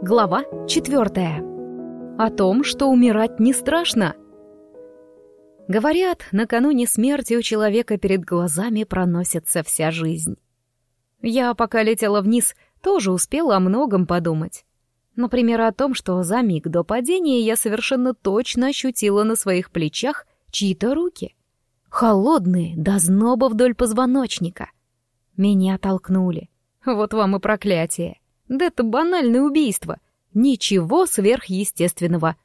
Глава четвертая. О том, что умирать не страшно. Говорят, накануне смерти у человека перед глазами проносится вся жизнь. Я, пока летела вниз, тоже успела о многом подумать. Например, о том, что за миг до падения я совершенно точно ощутила на своих плечах чьи-то руки. Холодные, до зноба вдоль позвоночника. Меня толкнули. Вот вам и проклятие. Да это банальное убийство. Ничего сверхъестественного.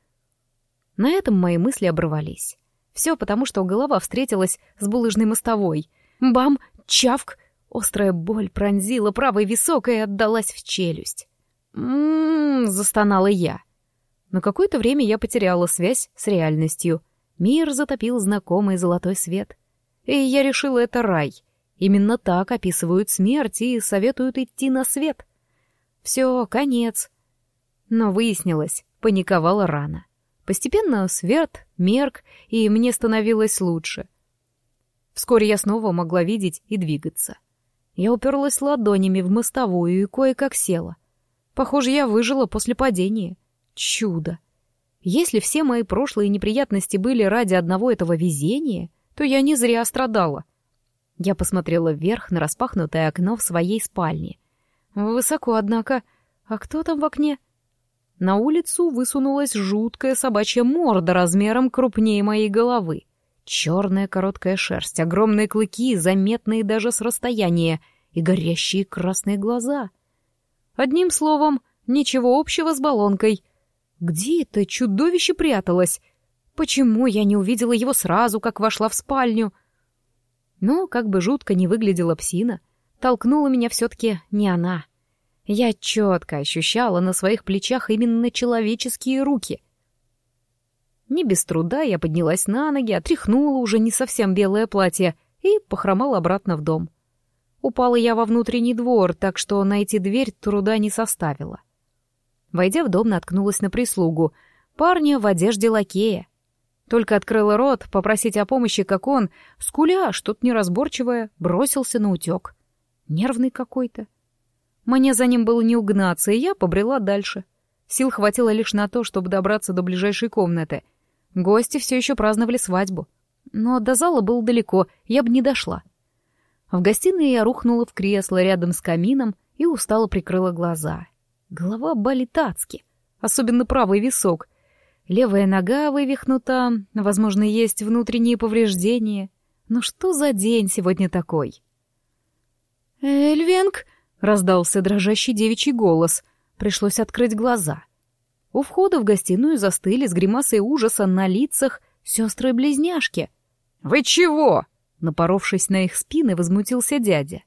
На этом мои мысли оборвались. Все потому, что голова встретилась с булыжной мостовой. Бам! Чавк! Острая боль пронзила правый висок и отдалась в челюсть. «М-м-м», застонала я. На какое-то время я потеряла связь с реальностью. Мир затопил знакомый золотой свет. И я решила, это рай. Именно так описывают смерть и советуют идти на свет. Все, конец. Но выяснилось, паниковала рано. Постепенно свет мерк, и мне становилось лучше. Вскоре я снова могла видеть и двигаться. Я уперлась ладонями в мостовую и кое-как села. Похоже, я выжила после падения. Чудо! Если все мои прошлые неприятности были ради одного этого везения, то я не зря страдала. Я посмотрела вверх на распахнутое окно в своей спальне Высоко, однако. А кто там в окне? На улицу высунулась жуткая собачья морда размером крупнее моей головы. Черная короткая шерсть, огромные клыки, заметные даже с расстояния, и горящие красные глаза. Одним словом, ничего общего с баллонкой. Где это чудовище пряталось? Почему я не увидела его сразу, как вошла в спальню? Но, как бы жутко не выглядела псина, — толкнула меня все-таки не она. Я четко ощущала на своих плечах именно человеческие руки. Не без труда я поднялась на ноги, отряхнула уже не совсем белое платье и похромала обратно в дом. Упала я во внутренний двор, так что найти дверь труда не составило. Войдя в дом, наткнулась на прислугу. Парня в одежде лакея. Только открыла рот попросить о помощи, как он, скуля, что-то неразборчивое, бросился на утек. Нервный какой-то. Мне за ним было не угнаться, и я побрела дальше. Сил хватило лишь на то, чтобы добраться до ближайшей комнаты. Гости все еще праздновали свадьбу. Но до зала было далеко, я бы не дошла. В гостиной я рухнула в кресло рядом с камином и устало прикрыла глаза. Голова болит адски, особенно правый висок. Левая нога вывихнута, возможно, есть внутренние повреждения. Но что за день сегодня такой? «Эльвенг!» — раздался дрожащий девичий голос. Пришлось открыть глаза. У входа в гостиную застыли с гримасой ужаса на лицах сестры-близняшки. «Вы чего?» — напоровшись на их спины, возмутился дядя.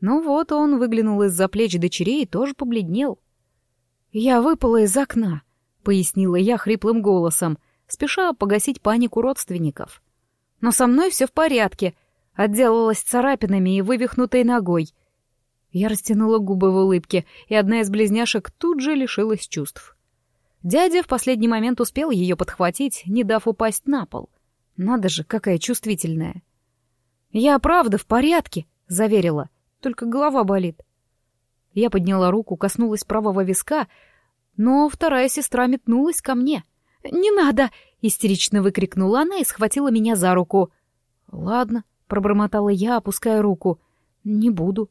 Ну вот он выглянул из-за плеч дочерей и тоже побледнел. «Я выпала из окна», — пояснила я хриплым голосом, спеша погасить панику родственников. «Но со мной все в порядке отделалась царапинами и вывихнутой ногой. Я растянула губы в улыбке, и одна из близняшек тут же лишилась чувств. Дядя в последний момент успел ее подхватить, не дав упасть на пол. Надо же, какая чувствительная. «Я правда в порядке», — заверила, — «только голова болит». Я подняла руку, коснулась правого виска, но вторая сестра метнулась ко мне. «Не надо!» — истерично выкрикнула она и схватила меня за руку. «Ладно», — пробормотала я, опуская руку. «Не буду».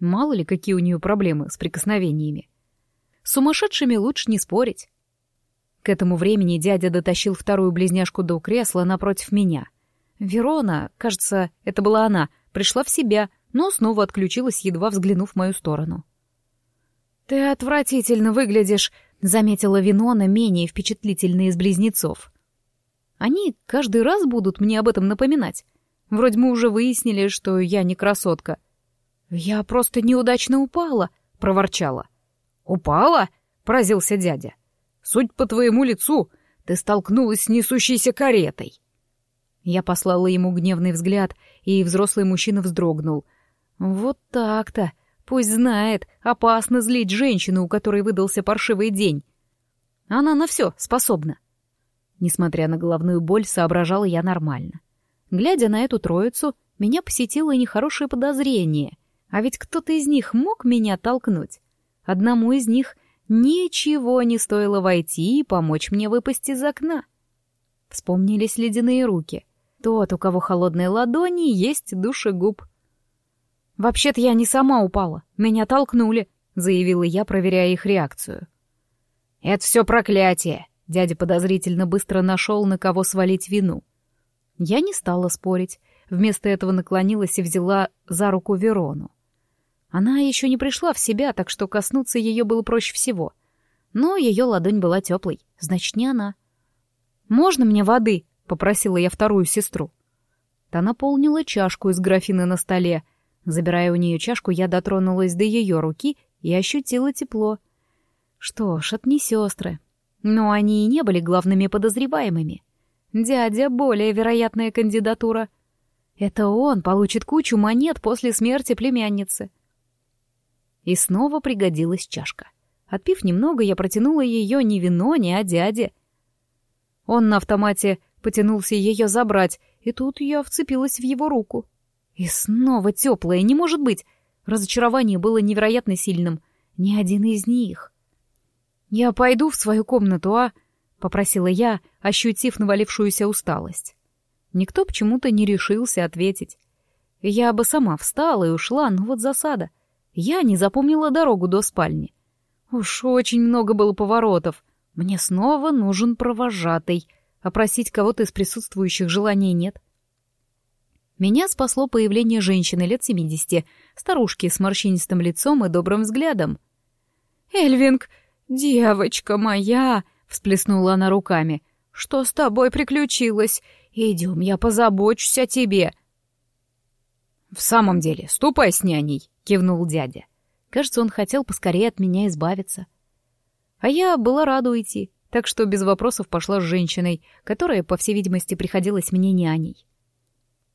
Мало ли, какие у нее проблемы с прикосновениями. С сумасшедшими лучше не спорить. К этому времени дядя дотащил вторую близняшку до кресла напротив меня. Верона, кажется, это была она, пришла в себя, но снова отключилась, едва взглянув в мою сторону. «Ты отвратительно выглядишь», — заметила Винона, менее впечатлительная из близнецов. «Они каждый раз будут мне об этом напоминать. Вроде мы уже выяснили, что я не красотка. Я просто неудачно упала, проворчала. Упала? поразился дядя. Суть по твоему лицу, ты столкнулась с несущейся каретой. Я послала ему гневный взгляд, и взрослый мужчина вздрогнул. Вот так-то. Пусть знает, опасно злить женщину, у которой выдался паршивый день. Она на все способна. Несмотря на головную боль, соображала я нормально. Глядя на эту троицу, меня посетило нехорошее подозрение. А ведь кто-то из них мог меня толкнуть. Одному из них ничего не стоило войти и помочь мне выпасть из окна. Вспомнились ледяные руки. Тот, у кого холодные ладони, есть душегуб. «Вообще-то я не сама упала, меня толкнули», — заявила я, проверяя их реакцию. «Это все проклятие!» — дядя подозрительно быстро нашел, на кого свалить вину. Я не стала спорить, вместо этого наклонилась и взяла за руку Верону. Она еще не пришла в себя, так что коснуться ее было проще всего. Но ее ладонь была теплой, значит, не она. «Можно мне воды?» — попросила я вторую сестру. Та наполнила чашку из графина на столе. Забирая у нее чашку, я дотронулась до ее руки и ощутила тепло. Что ж, это не сестры. Но они и не были главными подозреваемыми. Дядя — более вероятная кандидатура. Это он получит кучу монет после смерти племянницы. И снова пригодилась чашка. Отпив немного, я протянула ее не вино, не а дяде. Он на автомате потянулся ее забрать, и тут я вцепилась в его руку. И снова теплая, не может быть. Разочарование было невероятно сильным. Ни один из них. «Я пойду в свою комнату, а?» — попросила я, ощутив навалившуюся усталость. Никто почему-то не решился ответить. Я бы сама встала и ушла, но вот засада. Я не запомнила дорогу до спальни. Уж очень много было поворотов. Мне снова нужен провожатый, а просить кого-то из присутствующих желаний нет. Меня спасло появление женщины лет семидесяти, старушки с морщинистым лицом и добрым взглядом. «Эльвинг, девочка моя!» — всплеснула она руками. «Что с тобой приключилось? Идем, я позабочусь о тебе!» «В самом деле, ступай с няней!» — кивнул дядя. Кажется, он хотел поскорее от меня избавиться. А я была рада уйти, так что без вопросов пошла с женщиной, которая, по всей видимости, приходилась мне няней.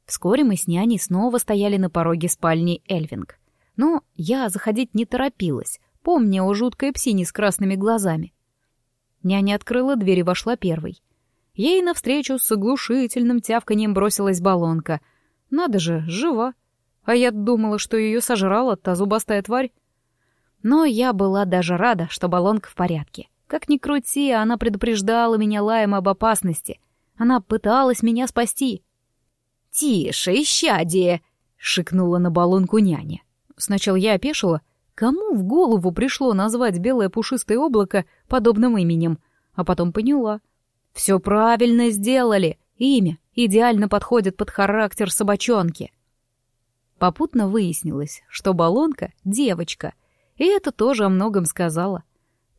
Вскоре мы с няней снова стояли на пороге спальни Эльвинг. Но я заходить не торопилась, помня о жуткой псине с красными глазами. Няня открыла дверь и вошла первой. Ей навстречу с оглушительным тявканьем бросилась баллонка. Надо же, жива. А я думала, что ее сожрала та зубастая тварь. Но я была даже рада, что баллонка в порядке. Как ни крути, она предупреждала меня лаем об опасности. Она пыталась меня спасти. «Тише, исчадие!» — шикнула на баллонку няня. Сначала я опешила. Кому в голову пришло назвать белое пушистое облако подобным именем? А потом поняла. Все правильно сделали. Имя идеально подходит под характер собачонки. Попутно выяснилось, что баллонка — девочка. И это тоже о многом сказала.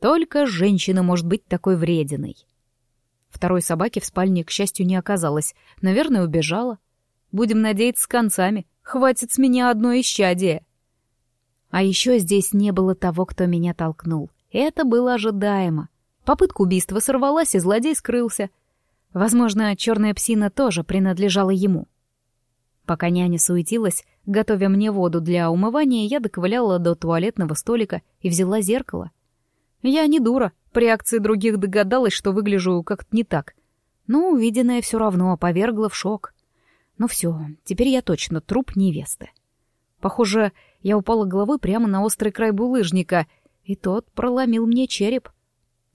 Только женщина может быть такой врединой. Второй собаки в спальне, к счастью, не оказалось. Наверное, убежала. Будем надеяться с концами. Хватит с меня одно исчадие. А еще здесь не было того, кто меня толкнул. Это было ожидаемо. Попытка убийства сорвалась, и злодей скрылся. Возможно, черная псина тоже принадлежала ему. Пока няня суетилась, готовя мне воду для умывания, я доковыляла до туалетного столика и взяла зеркало. Я не дура, при акции других догадалась, что выгляжу как-то не так. Но увиденное все равно повергло в шок. Ну все, теперь я точно труп невесты. Похоже, я упала головой прямо на острый край булыжника, и тот проломил мне череп.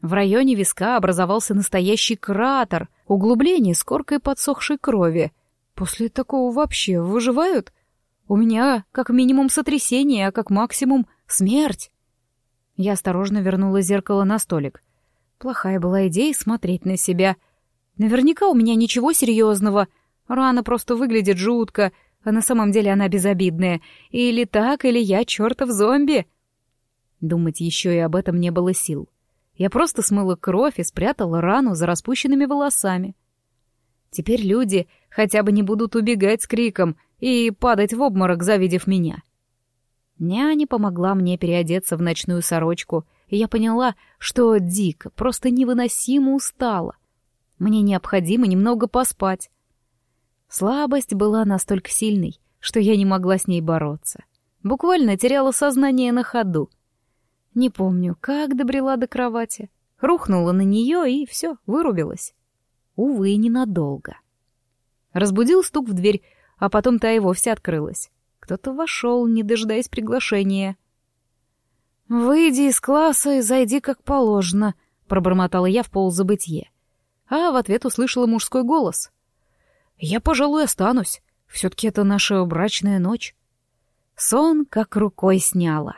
В районе виска образовался настоящий кратер, углубление с коркой подсохшей крови. После такого вообще выживают? У меня как минимум сотрясение, а как максимум смерть. Я осторожно вернула зеркало на столик. Плохая была идея смотреть на себя. Наверняка у меня ничего серьезного — Рана просто выглядит жутко, а на самом деле она безобидная. Или так, или я чертов зомби. Думать еще и об этом не было сил. Я просто смыла кровь и спрятала рану за распущенными волосами. Теперь люди хотя бы не будут убегать с криком и падать в обморок, завидев меня. Няня помогла мне переодеться в ночную сорочку, и я поняла, что дико, просто невыносимо устала. Мне необходимо немного поспать. Слабость была настолько сильной, что я не могла с ней бороться. Буквально теряла сознание на ходу. Не помню, как добрела до кровати. Рухнула на нее и все, вырубилась. Увы, ненадолго. Разбудил стук в дверь, а потом та и вовсе открылась. Кто-то вошел, не дожидаясь приглашения. «Выйди из класса и зайди как положено», — пробормотала я в полузабытье. А в ответ услышала мужской голос. «Я, пожалуй, останусь. Все-таки это наша брачная ночь». Сон как рукой сняла.